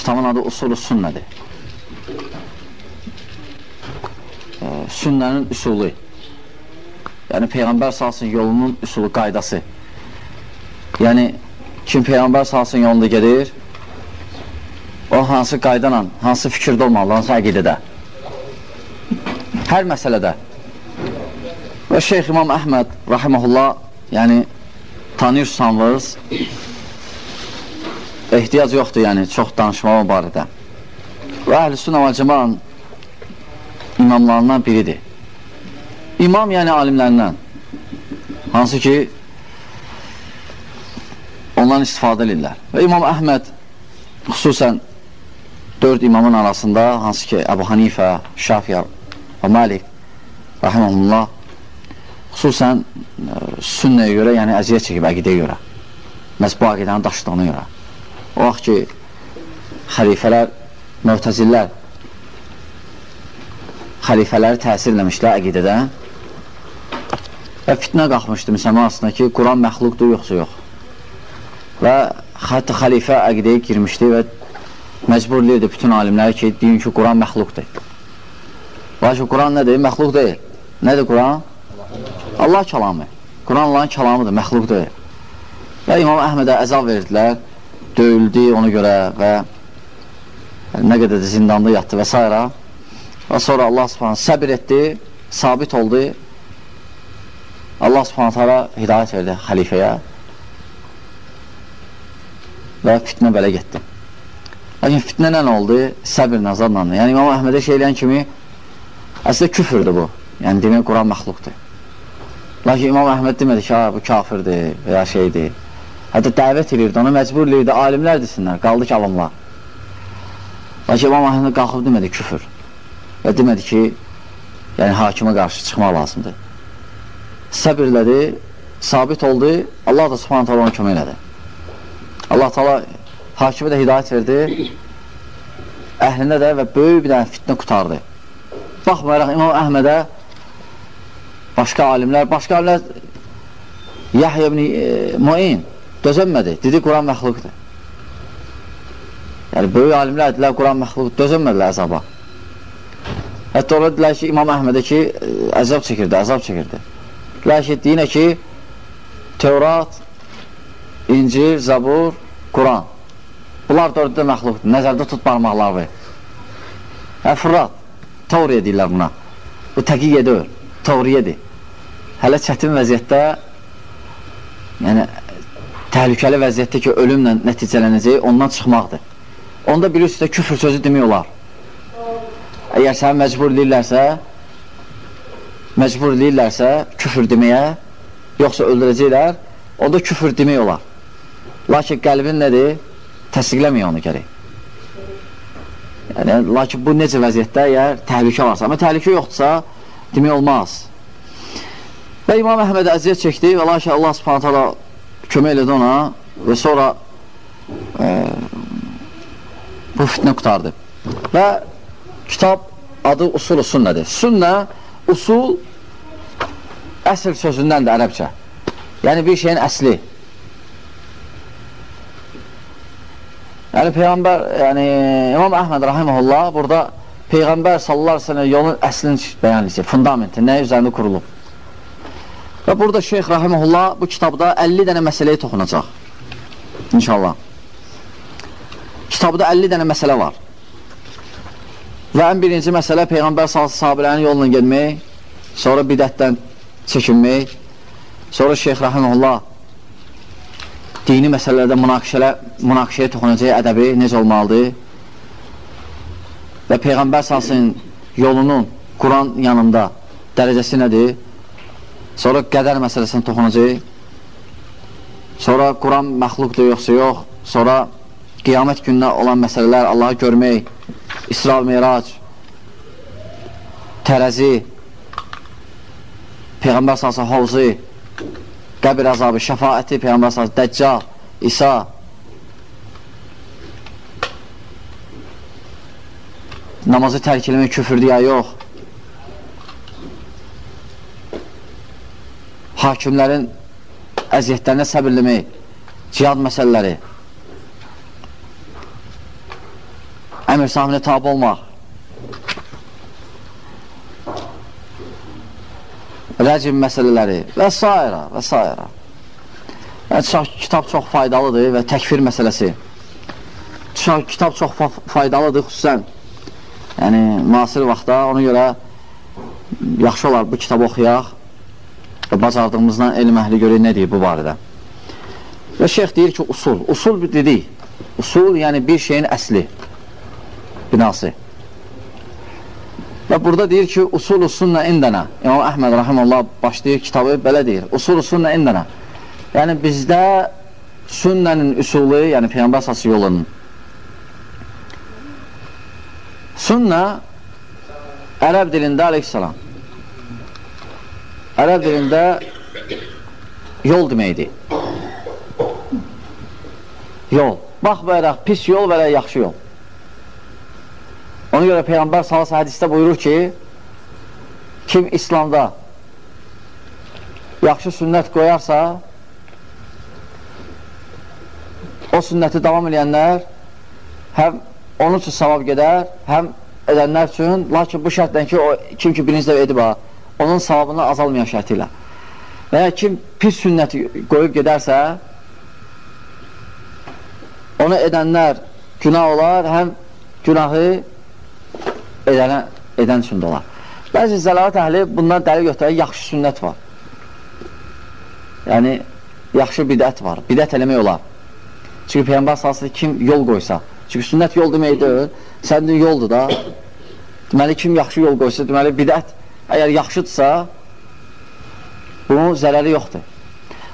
kitabın adı Usulü Sünnədir. E, sünnənin üsulu. Yəni, Peyğəmbər salsın yolunun üsulu, qaydası. Yəni, kim Peyğəmbər salsın yolunda gedir, o hansı qaydanan, hansı fikirdə olmalı, hansı əqidədə. Hər məsələdə. Və Şeyx İmam Əhməd, rahiməhullah, yəni, tanıyırsanız, ehtiyac yoxdur, yəni, çox danışmağa barədə. Və əhl-i və cəmanın imamlarından biridir. İmam, yəni alimlərindən, hansı ki, ondan istifadə edirlər. Və İmam Əhməd xüsusən dörd imamın arasında, hansı ki, Əbu Hanifə, Şafiyə və Malik, rəhəməhullah, xüsusən ə, sünnəyə görə, yəni əziyyət çəkib əqidəyə görə, məhz bu əqidənin daşıdığına görə. O vaxt ki, xəlifələr, möhtəzillər xəlifələri təsir eləmişlər əqidədə və fitnə qalxmışdı müsəlman arasında ki, Quran məxluqdur, yoxsa yox. Və hətta xəlifə əqidəyə girmişdi və məcburluydu bütün alimləri ki, deyin ki, Quran məxluqdur. Lakin Quran nədir? Məxluq deyil. Nədir Quran? Allah kəlamı. Quran Allahın kəlamıdır, məxluq deyil. Və İmam Əhmədə əzab verdilər, döyüldü ona görə və nə qədər də zindanda yatdı və s. Və sonra Allah subhanə səbir etdi, sabit oldu. Allah subhanətə hidayət verdi xəlifəyə və fitnə belə getdi. Lakin fitnə nə oldu? Səbir nazarla. Yəni İmam Əhmədə şey eləyən kimi əslində küfürdür bu. Yəni demək Quran məxluqdur. Lakin İmam Əhməd demədi ki, bu kafirdir və ya şeydir. Hətta dəvət edirdi, ona məcbur edirdi, alimlər desinlər, qaldı ki, avamlar. Lakin İmam Əhməd qalxıb demədi küfür. Və demədi ki, yəni hakimə qarşı çıxmaq lazımdır. Səbirlədi, sabit oldu, Allah da subhanət hala onu kömək elədi. Allah taala hakimə də hidayət verdi, əhlinə də və böyük bir dənə fitnə qutardı. Baxmayaraq İmam Əhmədə başqa alimlər, başqa alimlər Yahya ibn e, Muin dözənmədi, dedi Quran məxluqdur. Yəni, böyük alimlər dedilər Quran məxluqdur, dözənmədilər əzaba. Hətta orada dedilər ki, İmam Əhmədə ki, e, əzab çəkirdi, əzab çəkirdi. Dedilər ki, deyinə ki, Tevrat, İncil, Zabur, Quran. Bunlar dörddə məxluqdur, nəzərdə tut barmaqları. Əfrat, Tavriyə deyirlər buna. Bu təqiq edir, Tavriyədir. Hələ çətin vəziyyətdə, yəni təhlükəli vəziyyətdə ki, ölümlə nəticələnəcək, ondan çıxmaqdır. Onda bir üstə küfür sözü demək olar. Əgər səni məcbur edirlərsə, məcbur edirlərsə küfür deməyə, yoxsa öldürəcəklər, onda küfür demək olar. Lakin qəlbin nədir? Təsdiqləməyə onu gərək. Yəni, lakin bu necə vəziyyətdə əgər təhlükə varsa, amma təhlükə yoxdursa, demək olmaz. Və İmam Əhməd əziyyət çəkdi və lakin Allah subhanət hala kömək elədi ona və sonra e, bu fitnə qutardı. Və kitab adı Usul-u Sünnədir. Sünnə, usul əsl sözündəndir ərəbcə. Yəni bir şeyin əsli. Yəni Peyğəmbər, yəni İmam Əhməd rahimehullah burada Peyğəmbər sallallahu əleyhi və səlləm yolun əslini bəyan edir, fundamenti, nə üzərində qurulub. Və burada Şeyx rahimehullah bu kitabda 50 dənə məsələyə toxunacaq. İnşallah. Kitabda 50 dənə məsələ var. Və ən birinci məsələ Peyğəmbər sahabelərin yoluna getmək, sonra bidətdən çəkinmək, sonra Şeyx rahimehullah dini məsələlərdə münaqişəyə toxunacaq ədəbi necə olmalıdır və Peyğəmbər salsın yolunun Quran yanında dərəcəsi nədir? Sonra qədər məsələsini toxunacaq. Sonra Quran məxluqdur yoxsa yox. Sonra qiyamət gününə olan məsələlər, Allahı görmək, İsra Meyrac, tərəzi, Peyğəmbər salsın hovzu, qəbir əzabı, şəfaəti, Peyğəmbər s.ə.v, Dəccal, İsa, namazı tərk eləmək küfürdür ya yox, hakimlərin əziyyətlərinə səbirləmək, cihad məsələləri, əmir sahibinə tabi olmaq, rəcim məsələləri və s. və s. Yəni, kitab çox faydalıdır və təkfir məsələsi. Çox, kitab çox faydalıdır xüsusən. Yəni, müasir vaxtda ona görə yaxşı olar bu kitabı oxuyaq bacardığımızdan elm əhli görək nə deyir bu barədə. Və şeyx deyir ki, usul. Usul dedik. Usul, yəni bir şeyin əsli, binası. Və burada deyir ki, usul sünnə indənə. İmam Əhməd rəhəməllah başlayır kitabı belə deyir. Usul sünnə indənə. Yəni bizdə sünnənin üsulu, yəni Peyğəmbər sası yolunun. Sünnə ərəb dilində aleyhissalam. Ərəb dilində yol deməkdir. Yol. Baxmayaraq pis yol və ya yaxşı yol. Ona görə Peyğəmbər salası hədisdə buyurur ki, kim İslamda yaxşı sünnət qoyarsa, o sünnəti davam edənlər həm onun üçün savab gedər, həm edənlər üçün, lakin bu şərtdən ki, o, kim ki birinci dəvə edib ha, onun savabını azalmayan şərti ilə. Və ya kim pis sünnəti qoyub gedərsə, onu edənlər günah olar, həm günahı edənə, edən üçün də olar. Bəzi zəlalət əhli bundan dəlil götürək, yaxşı sünnət var. Yəni, yaxşı bidət var, bidət eləmək olar. Çünki Peyyambər salsın kim yol qoysa, çünki sünnət yol demək deyil, sənin yoldur da. Deməli, kim yaxşı yol qoysa, deməli, bidət əgər yaxşıdırsa, bunun zərəri yoxdur.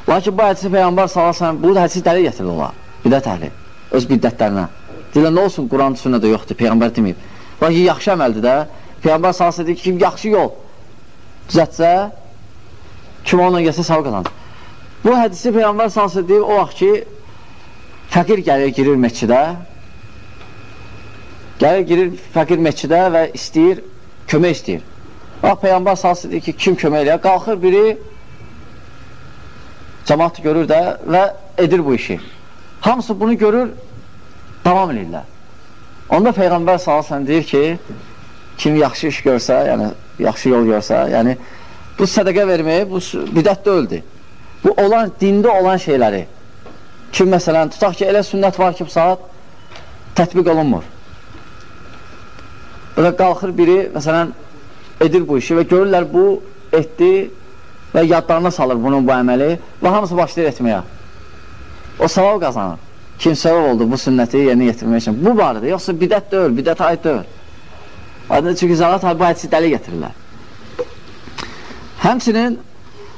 Lakin bu hədisi Peyyambər salsın, bu hədisi dəlil gətirir olar, bidət əhli, öz bidətlərinə. Deyirlər, nə olsun, Quran sünnədə yoxdur, Peyyambər deməyib. Lakin yaxşı əməldir də. Peyğəmbər salsa deyir ki, kim yaxşı yol düzətsə, kim onunla gəlsə sağ qazanır. Bu hədisi Peyğəmbər salsa deyir, o vaxt ki, fəqir gəlir, girir meçidə, gəlir, girir fəqir meçidə və istəyir, kömək istəyir. Bax, Peyğəmbər salsa deyir ki, kim kömək eləyər? Qalxır biri, cəmat görür də və edir bu işi. Hamısı bunu görür, davam edirlər. Onda Peyğəmbər sallallahu deyir ki, kim yaxşı iş görsə, yəni yaxşı yol görsə, yəni bu sədaqə verməyi bu bidət deyildi. Bu olan dində olan şeyləri. Kim məsələn tutaq ki, elə sünnət var ki, bu saat tətbiq olunmur. Və qalxır biri məsələn edir bu işi və görürlər bu etdi və yadlarına salır bunun bu əməli və hamısı başlayır etməyə. O savab qazanır. Kim səbəb oldu bu sünnəti yerinə yetirmək üçün? Bu barədə, yoxsa bidət deyil, bidət aid deyil. Çünki zəlat bu hədisi dəli getirirlər. Həmsinin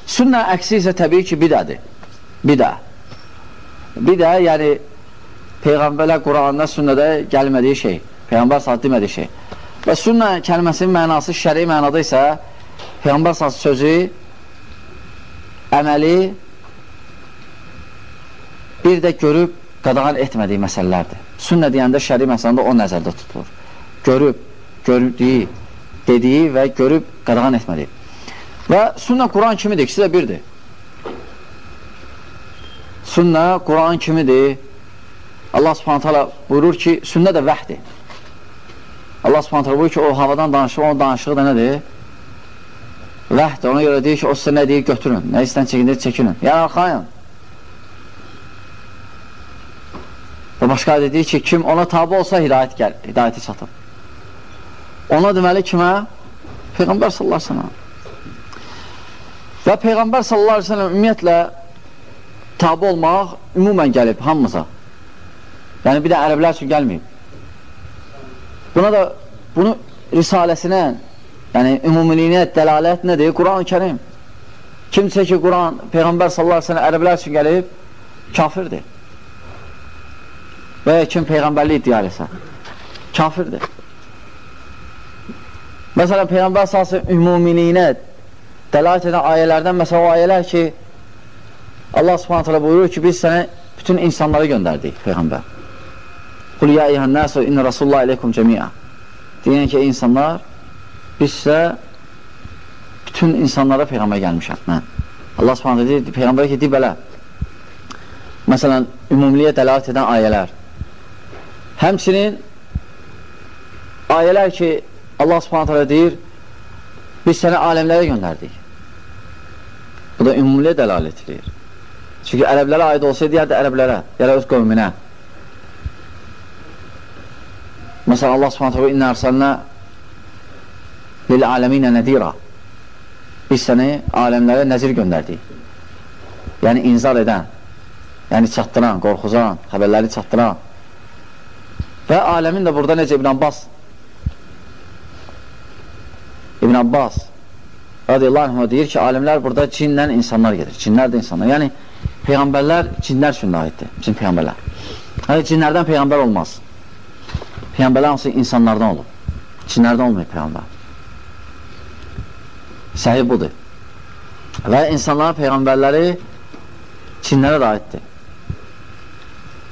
sünnə əksi isə təbii ki, bidədir. Bidə. Bidə, yəni Peyğəmbərlər Quranda, sünnədə gəlmədiyi şey. Peyğəmbər saat demədiyi şey. Və sünnə kəlməsinin mənası şəri mənada isə Peyğəmbər saat sözü, əməli bir də görüb qadağan etmədiyi məsələlərdir. Sünnə deyəndə şəri məsələndə o nəzərdə tutulur. Görüb, gördüyü, dediyi və görüb qadağan etmədiyi. Və sünnə Quran kimidir, ikisi də birdir. Sünnə Quran kimidir. Allah subhanət hala buyurur ki, sünnə də vəhdir. Allah subhanət hala buyurur ki, o havadan danışır, onun danışığı da nədir? Vəhdir, ona görə deyir ki, o sizə nə deyir, götürün. Nə istən çəkindir, çəkinin. Yəni, arxayın. Və başqa adə deyir ki, kim ona tabi olsa hidayət gəl, hidayəti çatır. Ona deməli kimə? Peyğəmbər sallallahu aleyhi ve sellem. Və Peyğəmbər sallallahu aleyhi ve sellem ümumiyyətlə tabi olmaq ümumən gəlib hamımıza. Yəni bir də ərəblər üçün gəlməyib. Buna da bunu risaləsinə, yəni ümumiliyinə dəlalət nədir? Quran-ı Kərim. Kimsə ki, Quran Peyğəmbər sallallahu aleyhi ve sellem ərəblər üçün gəlib, kafirdir və ya kim Peyğəmbərli iddia eləsə, kafirdir. Məsələn, Peyğəmbər sası ümumiliyinə dəlalət edən ayələrdən, məsələn, o ayələr ki, Allah subhanətələ buyurur ki, biz sənə bütün insanları göndərdik, Peyğəmbər. Qul ya eyyən nəsu inni Rasulullah iləykum cəmiə. Deyən ki, insanlar, biz sizə bütün insanlara Peyğəmbər gəlmişəm, mən. Allah subhanətə deyir, Peyğəmbər ki, deyir belə. Məsələn, ümumiliyə dəlalət edən ayələr. Həmçinin ayələr ki, Allah subhanət hələ deyir, biz səni aləmlərə göndərdik. Bu da ümumilə dəlalət edir. Çünki ərəblərə aid olsaydı, deyərdi ərəblərə, yəni öz qövminə. Məsələn, Allah subhanət hələ innə ərsəlnə lil aləminə nədirə. Biz səni aləmlərə nəzir göndərdik. Yəni, inzar edən, yəni çatdıran, qorxuzan, xəbərləri çatdıran. Və aləmin də burada necə İbn Abbas İbn Abbas radiyallahu anh deyir ki, alimlər burada cinlə insanlar gedir. Cinlər də insanlar. Yəni, peyğəmbərlər cinlər üçün aiddir. Cin peyğəmbərlər. Yəni, cinlərdən peyğəmbər olmaz. Peyğəmbərlər hansı insanlardan olur. Cinlərdən olmuyor peyğəmbər. Səhih budur. Və insanların peyğəmbərləri cinlərə də aiddir.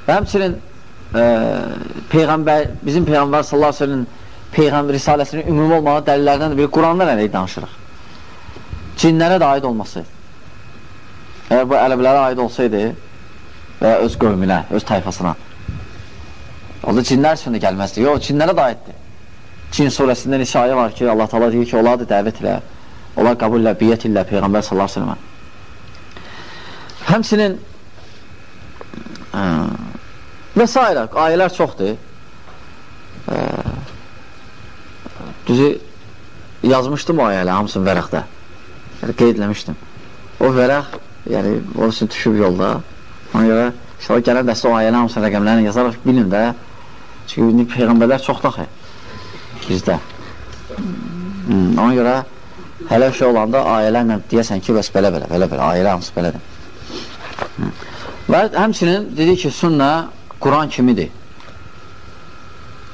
Və həmçinin e, peyğəmbər, bizim peyğəmbər sallallahu aleyhi ve sellem peyğəmbər risaləsinin ümumi olmağı dəlillərdən də biri Qurandan əleyh danışırıq. Cinlərə də aid olması. Əgər bu ələblərə aid olsaydı və öz qövminə, öz tayfasına o da cinlər üçün də gəlməzdi. Yox, cinlərə də aiddir. Cin surəsində neçə ayə var ki, Allah tala deyir ki, onlar da dəvət ilə Onlar qəbullə, biyyət ilə Peyğəmbər sallallahu aleyhi ve sellem. Həmsinin ə, və s. ayələr çoxdur. Ə, düzü yazmışdım o ayələ hamısını vərəqdə. Yəni, qeydləmişdim. O vərəq, yəni, o üçün düşüb yolda. Ona görə, inşallah gələn dəstə o ayələ hamısını rəqəmlərini yazaraq bilin də. Çünki indi Peyğəmbərlər çox daxı bizdə. Hmm, ona görə hələ şey olanda ayələrlə deyəsən ki, bəs belə-belə, belə-belə, ayələr hamısı belədir. Və həmçinin dedi ki, sünnə Quran kimidir.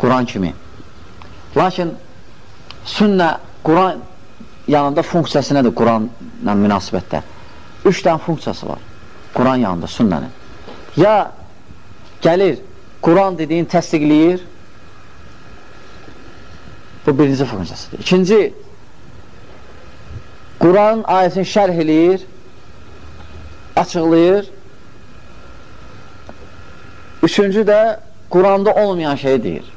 Quran kimi. Lakin sünnə Quran yanında funksiyası nədir Quranla münasibətdə? Üç dənə funksiyası var Quran yanında sünnənin. Ya gəlir, Quran dediyin təsdiqləyir, bu birinci funksiyasıdır. İkinci, Quran ayəsini şərh eləyir, açıqlayır. Üçüncü də Quranda olmayan şeyi deyir.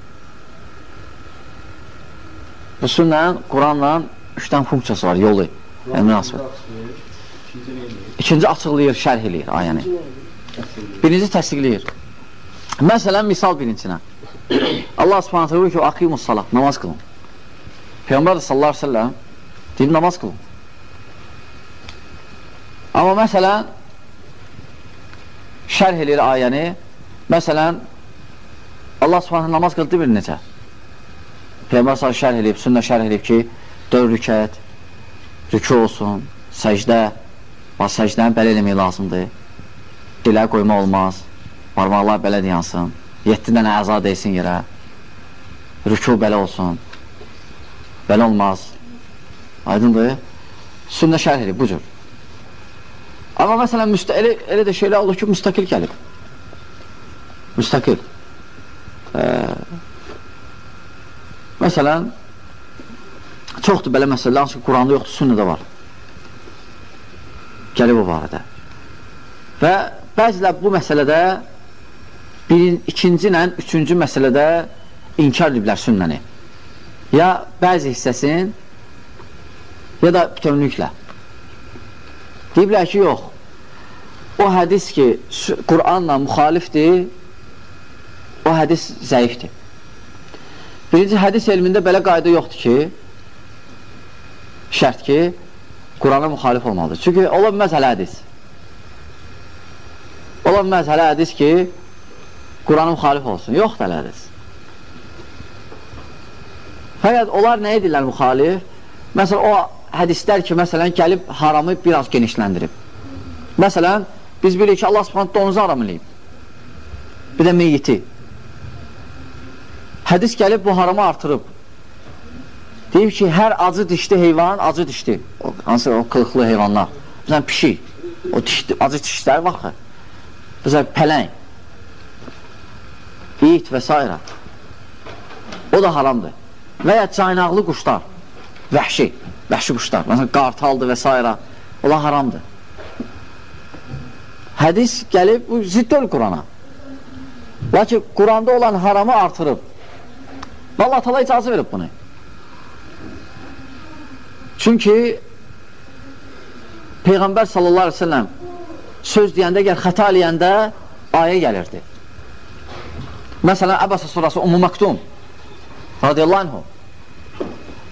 Bu sünnənin Quranla üçdən funksiyası var, yolu, yəni münasibət. İkinci açıqlayır, şərh eləyir ayəni. Birinci təsdiqləyir. Məsələn, misal birincinə. Allah subhanətə buyur ki, aqimus salat, namaz qılın. Peyğəmbər də sallallahu aleyhi ve sellem deyib namaz qılın. Amma məsələn, şərh edir ayəni, məsələn, Allah subhanə namaz qıldı bir necə? Peyyəmbər sağ şərh edib, sünnə şərh edib ki, 4 rükət, rükü olsun, səcdə, bax, səcdəni belə eləmək lazımdır, dilə qoyma olmaz, parmaqlar belə deyansın, 7 dənə əza deysin yerə, rükü belə olsun, belə olmaz, aydındır, sünnə şərh edib, bu cür. Amma məsələn, elə, elə də şeylər olur ki, müstakil gəlib. Müstakil. Ee, məsələn, çoxdur belə məsələlər, hansı ki, Quranda yoxdur, sünnədə var. Gəlib o barədə. Və bəzilər bu məsələdə birin, ikinci ilə üçüncü məsələdə inkar ediblər sünnəni. Ya bəzi hissəsin, ya da bütünlüklə. Deyiblər ki, yox. O hədis ki, Quranla müxalifdir, o hədis zəifdir. Birinci, hədis elmində belə qayda yoxdur ki, şərt ki, Qurana müxalif olmalıdır. Çünki ola bilməz hələ hədis. Ola bilməz hələ hədis ki, Qurana müxalif olsun. Yoxdur hələ hədis. Fəqət onlar nə edirlər müxalif? Məsələn, o hədislər ki, məsələn, gəlib haramı biraz genişləndirib. Məsələn, biz bilirik ki, Allah subhanət donuzu haram eləyib. Bir də meyyiti. Hədis gəlib bu haramı artırıb. Deyib ki, hər acı dişli heyvan acı dişli. O, hansı o qılıqlı heyvanlar. Məsələn, pişik. O dişli, acı dişlər baxır. Məsələn, pələng. İt və s. O da haramdır. Və ya caynaqlı quşlar. Vəhşi vəhşi quşlar, məsələn, qartaldır və s. Onlar haramdır. Hədis gəlib, zidd ol Qurana. Lakin Quranda olan haramı artırıb. Və Allah tala icazı verib bunu. Çünki Peyğəmbər sallallahu aleyhi ve sellem söz deyəndə, gəl xəta eləyəndə ayə gəlirdi. Məsələn, Əbəsə surası Ummu Maktum radiyallahu anhu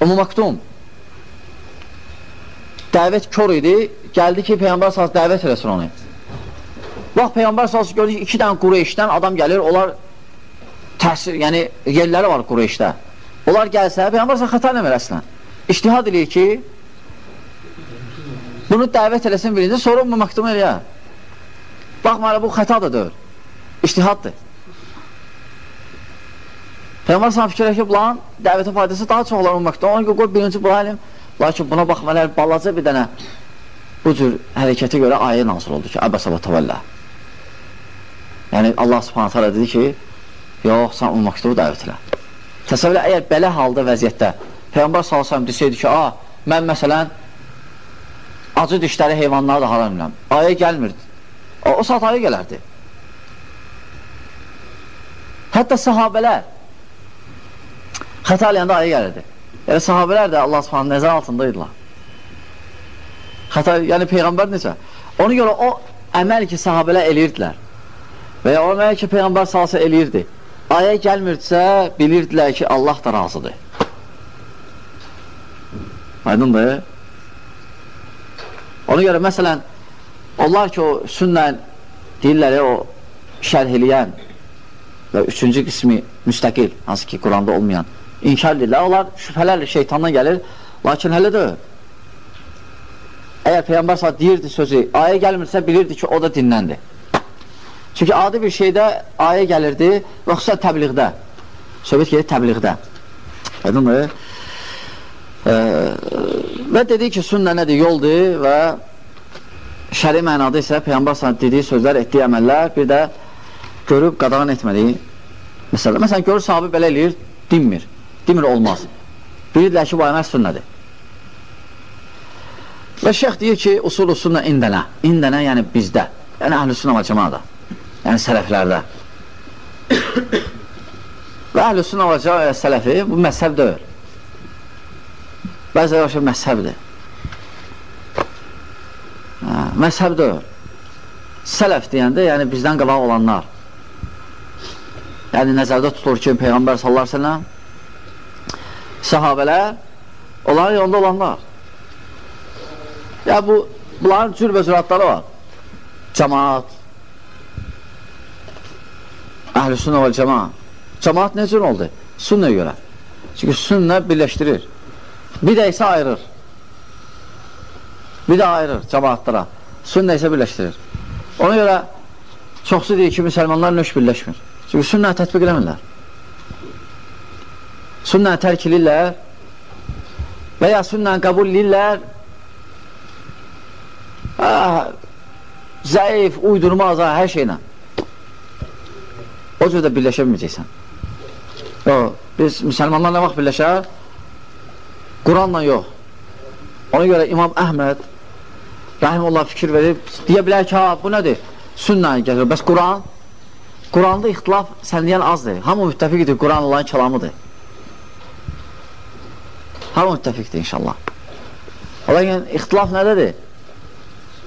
Ummu Maktum dəvət kör idi, gəldi ki, Peyğəmbər sallallahu dəvət eləsin onu. Bax, Peyğəmbər sallallahu gördü ki, iki dənə Qureyşdən adam gəlir, onlar təsir, yəni yerləri var Qureyşdə. Onlar gəlsə, Peyğəmbər sallallahu xəta eləmir əslən. İştihad eləyir ki, bunu dəvət eləsin birinci, sonra Ummu Maktum eləyə. Baxma, bu xəta da deyil. İştihaddır. Peyğəmbər sana fikirləşib, lan, dəvətin faydası daha çox olar olmaqda. Ona görə qoy birinci bu alim, lakin buna baxmalar balaca bir dənə bu cür hərəkətə görə ayə nazil oldu ki, Əbəsə və təvəllə. Yəni, Allah subhanətə alə dedi ki, yox, sən olmaqda bu dəvət elə. Təsəvvür əgər belə halda vəziyyətdə Peyğəmbər s.ə.v desəydi ki, a, mən məsələn acı dişləri heyvanları da haram biləm. Ayə gəlmirdi. O, o saat ayə gələrdi. Hətta sahabələr xəta eləyəndə ayə gəlirdi. Yəni, sahabələr də Allah subhanə nəzər altındaydılar. Xəta, yəni Peyğəmbər necə? Ona görə o əməl ki, sahabələr eləyirdilər və ya o əməl ki, Peyğəmbər salsa eləyirdi. Ayə gəlmirdisə, bilirdilər ki, Allah da razıdır. Aydındır. Ona görə, məsələn, onlar ki, o sünnə deyirlər, o şərh eləyən və üçüncü qismi müstəqil, hansı ki, Quranda olmayan inkar edirlər. Onlar şübhələrlə şeytandan gəlir, lakin hələ də əgər Peyğəmbər s.ə.v deyirdi sözü, ayə gəlmirsə bilirdi ki, o da dinləndir. Çünki adi bir şeydə ayə gəlirdi və xüsusən təbliğdə. Söhbət gedir təbliğdə. Aydınmı? E, və dedi ki, sünnə nədir? Yoldur və şəri mənada isə Peyğəmbər s.ə.v dediyi sözlər, etdiyi əməllər, bir də görüb qadağan etmədiyi məsələ. Məsələn, görür sahabi belə eləyir, dinmir. Demir olmaz. Bilirlər ki, bu əməl sünnədir. Və şeyx deyir ki, usul sünnə indənə. İndənə yəni bizdə. Yəni əhl-i sünnə və cəmada. Yəni sələflərdə. və əhl-i sünnə və cəmada sələfi bu məzhəb deyil. Bəzə yaşa məzhəbdir. Hə, məzhəb deyil. Sələf deyəndə, yəni bizdən qabaq olanlar. Yəni nəzərdə tutulur ki, Peyğəmbər sallallahu əleyhi və səlləm sahabələr onların yolunda olanlar. Ya bu, bunların cür və züratları var. Cəmaat, əhl-i sünnə və cəmaat. Cəmaat cür oldu? Sünnəyə görə. Çünki sünnə birləşdirir. Bir də isə ayırır. Bir də ayırır cəmaatlara. Sünnə isə birləşdirir. Ona görə çoxsu deyir ki, müsəlmanlar nöş birləşmir. Çünki sünnə tətbiq eləmirlər sünnəni tərk edirlər və ya sünnəni qəbul edirlər. Ah, zəif, uydurmaz, hər şeylə. O cür də birləşə bilməyəcəksən. O, biz müsəlmanlar nə vaxt birləşər Quranla yox. Ona görə İmam Əhməd Rahimullah fikir verib deyə bilər ki, ha, bu nədir? Sünnəni gəlir, bəs Quran? Quranda ixtilaf sən deyən azdır. Hamı müttəfiqdir, Quran Allahın kəlamıdır. Hamı müttəfiqdir inşallah. Lakin ixtilaf nədədir?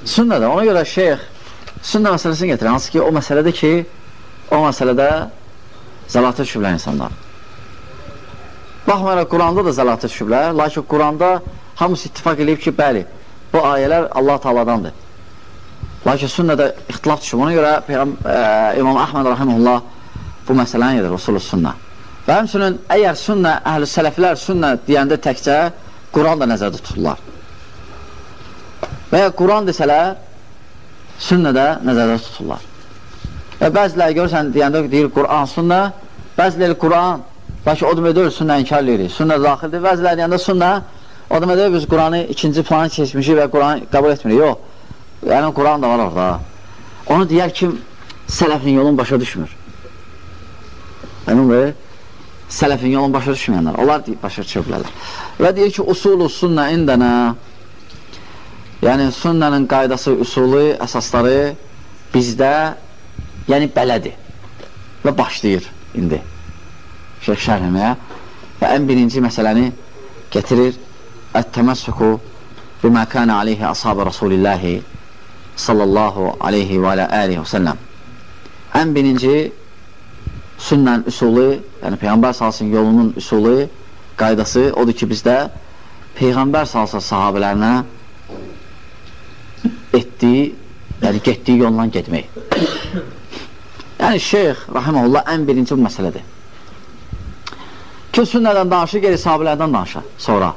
Sünnədə. Ona görə şeyx sünnə məsələsini getirir. Hansı ki, o məsələdə ki, o məsələdə zəlatı düşüblər insanlar. Baxmayaraq, Quranda da zəlatı düşüblər. Lakin Quranda hamısı ittifak edib ki, bəli, bu ayələr Allah Taaladandır. Lakin sünnədə ixtilaf düşüb. Ona görə Peyğəm, ə, İmam Əhməd Rahimullah bu məsələni edir, usulü sünnə. Və həmçinin, əgər sünnə, əhl-i sələflər sünnə deyəndə təkcə Quran da nəzərdə tuturlar. Və ya Quran desələr, sünnə də nəzərdə tuturlar. Və bəziləri görürsən, deyəndə deyir Quran, sünnə, bəziləri Quran, lakin o demək deyil, sünnə inkar edirik, sünnə daxildir. Bəziləri deyəndə sünnə, o demək deyil, biz Quranı ikinci planı keçmişik və Quranı qəbul etmirik. Yox, yəni Quran da var orada. Onu deyər kim sələfin yolun başa düşmür. Yəni, sələfin yolunu başa düşməyənlər, onlar başa düşə bilərlər. Və deyir ki, usulu sünnə indənə, yəni sünnənin qaydası, usulu, əsasları bizdə, yəni belədir və başlayır indi şeyh şərhəməyə. Və ən birinci məsələni getirir Ət-təməssüku bimə kənə aleyhi ashabı Rasulillahi sallallahu aleyhi və alə alihi və səlləm Ən birinci sünnən üsulu, yəni Peyğəmbər salsın yolunun üsulu, qaydası odur ki, bizdə Peyğəmbər salsa sahabələrinə etdiyi, yəni getdiyi yolla getmək. yəni şeyx, rahiməhullah, ən birinci bu məsələdir. Kim sünnədən danışır, gelir sahabələrdən danışır sonra.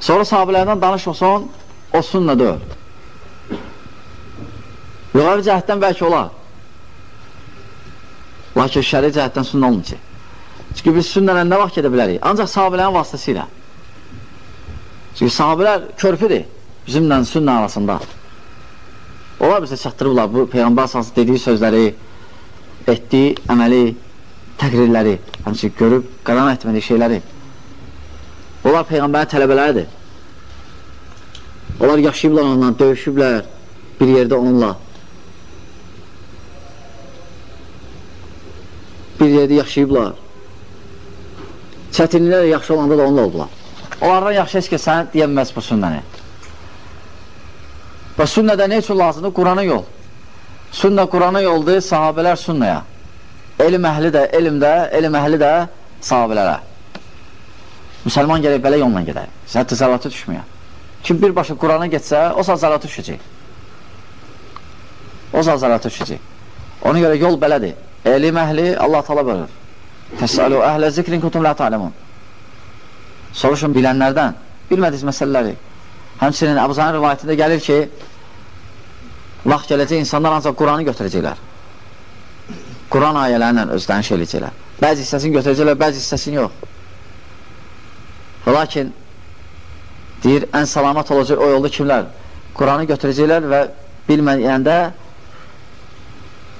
Sonra sahabələrdən danışmasan, o sünnə deyil. Yuxarı cəhətdən bəlkə olar. Lakin şəri cəhətdən sünnə olmayacaq. Çünki biz sünnələ nə vaxt gedə bilərik? Ancaq sahabələrin vasitəsilə. Çünki sahabələr körpüdür bizimlə sünnə arasında. Onlar bizə çatdırırlar bu Peyğəmbər əsası dediyi sözləri, etdiyi əməli, təqrirləri, həmçin görüb qaran etmədiyi şeyləri. Onlar Peyğəmbərin tələbələridir. Onlar yaşayıblar onunla, döyüşüblər bir yerdə onunla. Yerdə yaşayıblar. Çətinliklər yaxşı olanda da onunla oldular. Onlardan yaxşı heç ki, sən deyəməz bu sünnəni. Və sünnədə nə üçün lazımdır? Qurana yol. Sünnə Qurana yoldur, sahabələr sünnəyə. Elm əhli də, elmdə, elm əhli də sahabələrə. Müsəlman gələk belə yolla gedər. Hətta zəlatı düşmüyor. Kim birbaşa Qurana getsə, o zəlatı düşəcək. O zəlatı düşəcək. Ona görə yol belədir. Elm əhli Allah tala bölür. Təsəlu əhlə zikrin kutum la ta'lemun. Soruşun bilənlərdən, bilmədiniz məsələləri. Həmçinin Əbuzanın rivayətində gəlir ki, vaxt gələcək insanlar ancaq Quranı götürəcəklər. Quran ayələrlə özlərini şey eləyəcəklər. Bəzi hissəsini götürəcəklər, bəzi hissəsini yox. Lakin deyir, ən salamat olacaq o yolda kimlər? Quranı götürəcəklər və bilməyəndə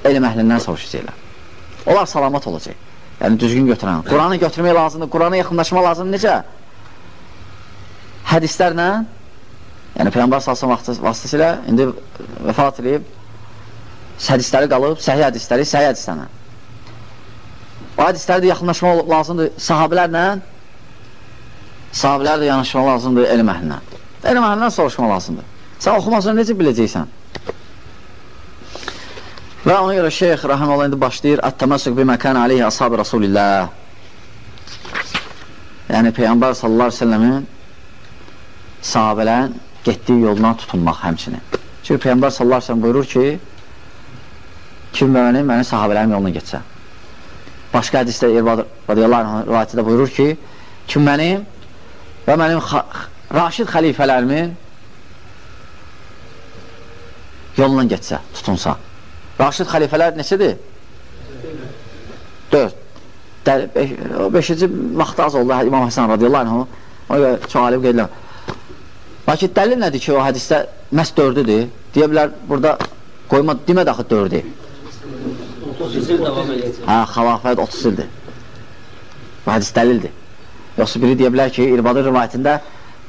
elm əhlindən soruşacaqlar. Onlar salamat olacaq. Yəni düzgün götürən. Quranı götürmək lazımdır, Qurana yaxınlaşma lazımdır. Necə? Hədislərlə, yəni Peyğəmbər salsın vasitəsilə indi vəfat edib, hədisləri qalıb, səhiyyə hədisləri, səhiyyə hədislərlə. O hədisləri də yaxınlaşma lazımdır sahabilərlə, sahabilər də yanaşma lazımdır elm əhlindən. Elm əhlindən soruşma lazımdır. Sən oxumasını necə biləcəksən? Və ona görə şeyx rəhəməllah indi başlayır Ət-təməssük bir məkan aleyhi ashab-ı Rasulillah Yəni Peyğəmbər sallallahu aleyhi ve sellemin sahabələrin getdiyi yoldan tutunmaq həmçinin. Çünki Peyğəmbər sallallahu aleyhi ve sellem buyurur ki kim və mənim, mənim sahabələrim yoluna getsə. Başqa hədisdə İrbad radiyallahu anh rivayətində buyurur ki kim mənim və mənim raşid xəlifələrimin yolundan getsə, tutunsa. Raşid xəlifələr neçədir? 4. Beş, beşinci vaxtı az oldu İmam Həsən radiyallahu anh ona görə çox alim qeydilə. Lakin dəlil nədir ki, o hədisdə məhz 4-düdür? Deyə bilər, burada qoyma, deməd axı 4-dür. 30 il davam edəcək. Hə, xalafət 30 ildir. Bu hədis dəlildir. Yoxsa biri deyə bilər ki, İrbadı rivayətində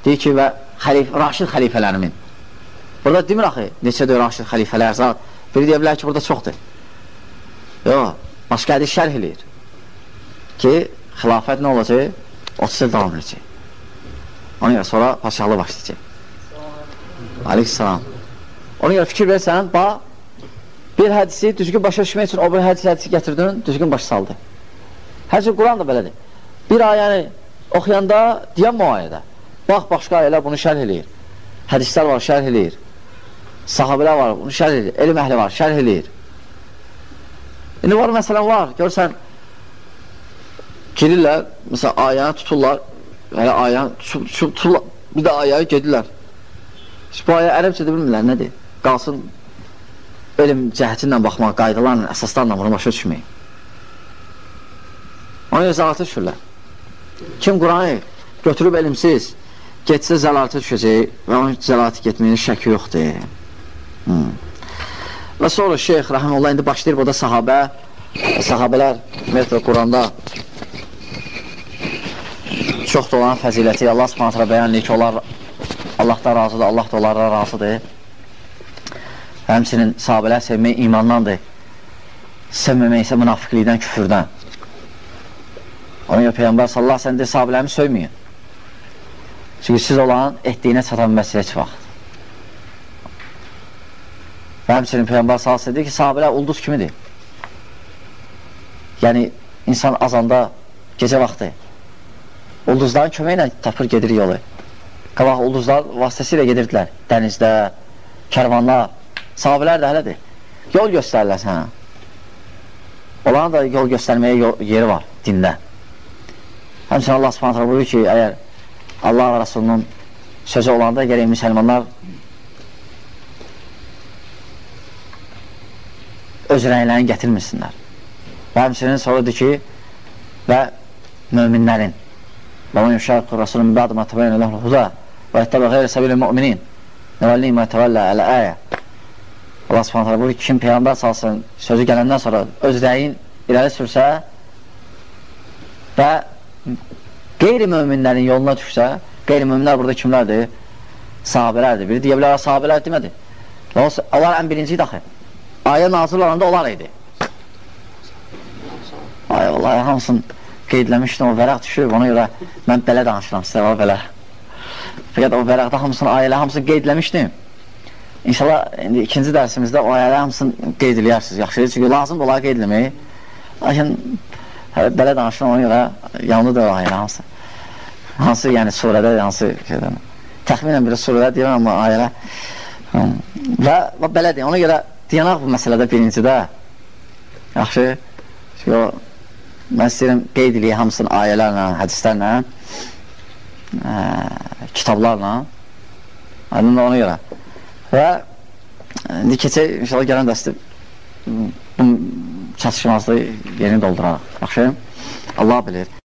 deyir ki, və xəlif, Raşid xəlifələrimin. Burada demir axı, neçədir Raşid xəlifələr zat. Biri deyə bilər ki, burada çoxdur. Yox, başqa hədis şərh eləyir ki, xilafət nə olacaq? 30 il davam edəcək. Ona görə sonra paşalı başlayacaq. Aleyhisselam. Ona görə fikir versən, bax, bir hədisi düzgün başa düşmək üçün o bir hədisi, hədisi gətirdin, düzgün başa saldı. Hətta Quran da belədir. Bir ayəni oxuyanda deyən o ayədə. Bax, başqa ayələr bunu şərh eləyir. Hədislər var, şərh eləyir. Sahabələr var, bunu şərh edir. Elm əhli var, şərh edir. İndi var, məsələn, var. Görsən, girirlər, məsələn, ayəni tuturlar, yəni ayəni tuturlar, bir də ayəni gedirlər. Bu ayə ərəbcədə bilmirlər, nədir? Qalsın elm cəhətindən baxmaq, qaydalarla, əsaslarla bunu başa düşmək. Ona zəlatı düşürlər. Kim Quranı götürüb elmsiz, getsə zəlatı düşəcək və onun zəlatı getməyinin şəki yoxdur. Hmm. Və sonra şeyx rəhməllah indi başlayır burada sahabə sahabələr ümumiyyətlə Quranda çoxdur olan fəziləti Allah subhanətlə bəyanlayır ki, onlar Allahdan razıdır, Allah da onlara razıdır. Həmçinin sahabələr sevmək imandandır. Sevməmək isə münafiqlikdən, küfürdən. Ona görə Peyğəmbər sallallahu əleyhi və səlləm sahabelərimi söyməyin. Çünki siz olan etdiyinə çata bilməz heç vaxt. Və həmçinin Peyğəmbər sallallahu əleyhi ki, sahabelər ulduz kimidir. Yəni insan azanda gecə vaxtı ulduzların köməyi ilə tapır gedir yolu. Qabaq ulduzlar vasitəsilə gedirdilər dənizdə, kərvanlar, sahabələr də hələdir. Yol göstərirlər sənə. Onların da yol göstərməyə yol, yeri var dində. Həmçinin Allah subhanətlə buyurur ki, əgər Allah Rasulunun sözü olanda gərək müsəlmanlar öz rəylərini gətirmirsinlər. Və həmçinin sorudur ki, və möminlərin və mən yuşarqı Rasulun bədə mə təbəyyən ələhl huda və ettəbə qeyri səbilə müminin nəvəlliyi mə təvəllə ələ əyə Allah subhanətlə buyurur ki, kim Peyğəmbər salsın sözü gələndən sonra öz rəyin irəli sürsə və qeyri-möminlərin yoluna düşsə, qeyri-möminlər burada kimlərdir? Sahabələrdir. Biri deyə bilər, sahabələr demədi. Onlar ən birinci axı. Ayə nazil olanda onlar idi. Ay vallahi hamısını qeydləmişdim, o vərəq düşür, ona görə mən belə danışıram sizə, o belə. Fəqət o vərəqdə hamısını, ayələ hamısını qeydləmişdim. İnşallah indi ikinci dərsimizdə o ayələ hamısını qeyd eləyərsiniz, yaxşı, çünki lazımdır onları qeydləməyi. Lakin hə, belə danışıram, ona görə yanlıdır o ayələ hamısı. Hansı, yəni surədə, hansı şeydən. Təxminən bir surədə deyirəm, amma ayələ. Və, və belədir, ona görə Dayanaq bu məsələdə birincidə. Yaxşı. O, mən istəyirəm qeyd eləyək hamısını ayələrlə, hədislərlə, ə, kitablarla. Aydın ona görə. Və indi keçək, inşallah gələn dəstə bu çatışmazlığı yerini dolduraraq. Yaxşı. Allah bilir.